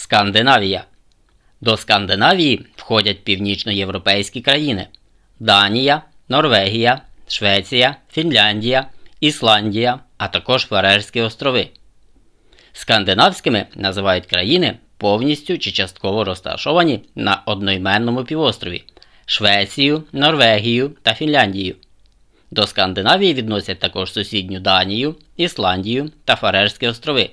Скандинавія. До Скандинавії входять північноєвропейські країни Данія, Норвегія, Швеція, Фінляндія, Ісландія, а також Фарерські острови. Скандинавськими називають країни повністю чи частково розташовані на одноіменному півострові Швецію, Норвегію та Фінляндію. До Скандинавії відносять також сусідню Данію, Ісландію та Фарерські острови.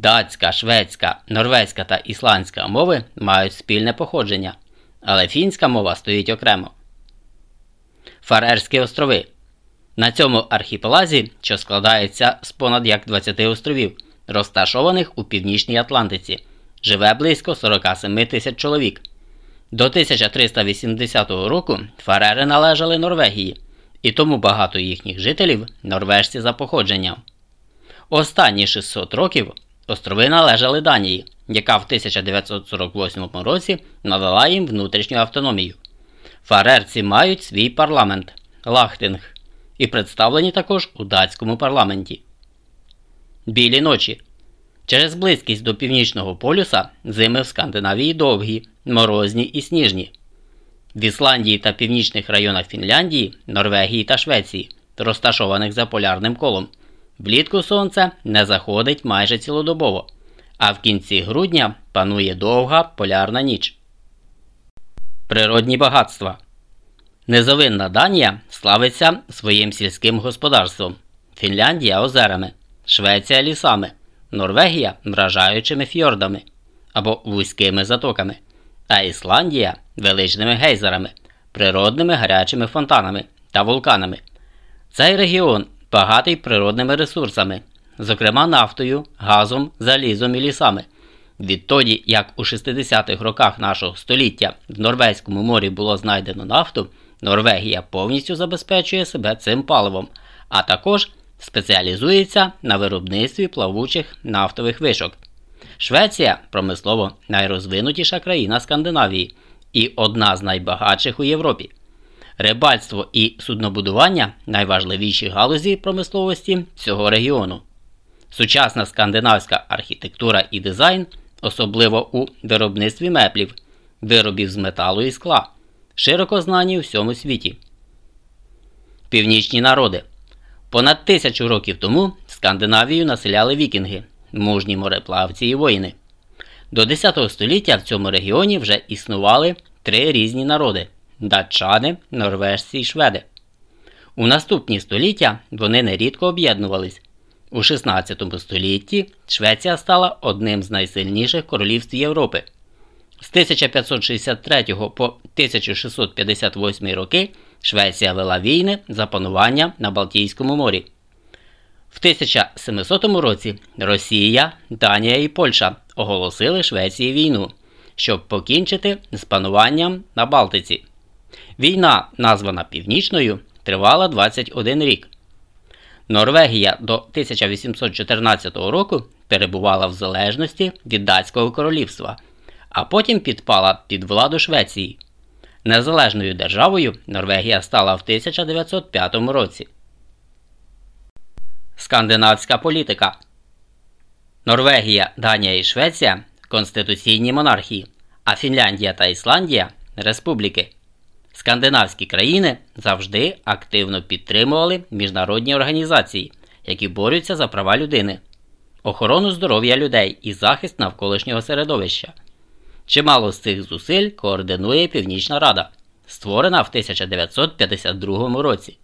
Датська, шведська, норвезька та ісландська мови мають спільне походження, але фінська мова стоїть окремо. Фарерські острови. На цьому архіпелазі, що складається з понад як 20 островів, розташованих у північній Атлантиці, живе близько 47 тисяч чоловік. До 1380 року Фарери належали Норвегії, і тому багато їхніх жителів норвежці за походженням. Останні 600 років острови належали Данії, яка в 1948 році надала їм внутрішню автономію. Фарерці мають свій парламент Лахтинг і представлені також у датському парламенті. Білі ночі. Через близькість до північного полюса зими в Скандинавії довгі, морозні і сніжні. В Ісландії та північних районах Фінляндії, Норвегії та Швеції, розташованих за полярним колом, влітку сонце не заходить майже цілодобово, а в кінці грудня панує довга полярна ніч. Природні багатства Низовинна Данія славиться своїм сільським господарством, Фінляндія озерами, Швеція лісами, Норвегія вражаючими фьордами або вузькими затоками, а Ісландія величними гейзерами, природними гарячими фонтанами та вулканами. Цей регіон багатий природними ресурсами, зокрема нафтою, газом, залізом і лісами. Відтоді, як у 60-х роках нашого століття в Норвезькому морі було знайдено нафту. Норвегія повністю забезпечує себе цим паливом, а також спеціалізується на виробництві плавучих нафтових вишок. Швеція промислово найрозвинутіша країна Скандинавії і одна з найбагатших у Європі. Рибальство і суднобудування найважливіші галузі промисловості цього регіону. Сучасна скандинавська архітектура і дизайн, особливо у виробництві меблів, виробів з металу і скла широко знані у всьому світі. Північні народи. Понад тисячу років тому Скандинавію населяли вікінги, мужні мореплавці і воїни. До 10 століття в цьому регіоні вже існували три різні народи датчани, норвежці і шведи. У наступні століття вони нерідко об'єднувались. У 16 столітті Швеція стала одним з найсильніших королівств Європи. З 1563 по 1658 роки Швеція вела війни за панування на Балтійському морі. В 1700 році Росія, Данія і Польща оголосили Швеції війну, щоб покінчити з пануванням на Балтиці. Війна, названа Північною, тривала 21 рік. Норвегія до 1814 року перебувала в залежності від Датського королівства а потім підпала під владу Швеції. Незалежною державою Норвегія стала в 1905 році. Скандинавська політика Норвегія, Данія і Швеція конституційні монархії, а Фінляндія та Ісландія республіки. Скандинавські країни завжди активно підтримували міжнародні організації, які борються за права людини, охорону здоров'я людей і захист навколишнього середовища. Чимало з цих зусиль координує Північна Рада, створена в 1952 році.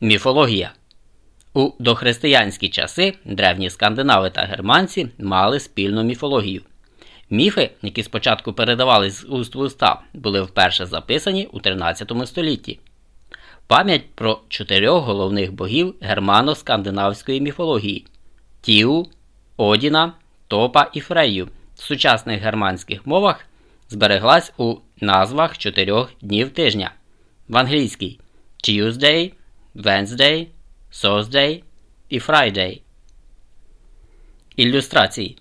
Міфологія у дохристиянські часи древні скандинави та германці мали спільну міфологію. Міфи, які спочатку передавались з уст в уста, були вперше записані у 13 столітті. Пам'ять про чотирьох головних богів германо-скандинавської міфології Тіу, Одіна, Топа і Фрею в сучасних германських мовах збереглась у назвах чотирьох днів тижня в англійській Tuesday, Wednesday, Thursday і Friday. Ілюстрації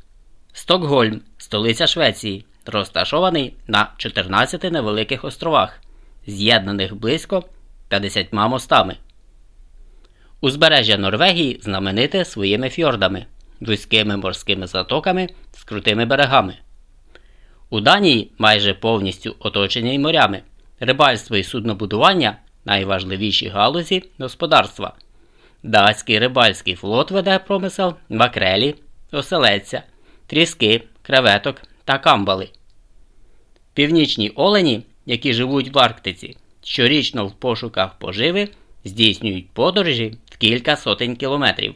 Стокгольм, столиця Швеції, розташований на 14 невеликих островах, з'єднаних близько 50 мостами. Узбережжя Норвегії знамените своїми фьордами вузькими морськими затоками з крутими берегами. У Данії майже повністю оточені морями. Рибальство і суднобудування найважливіші галузі господарства. Датський рибальський флот веде промисел макрелі, оселедця, тріски, креветок та камбали. Північні олені, які живуть в Арктиці, щорічно в пошуках поживи здійснюють подорожі в кілька сотень кілометрів.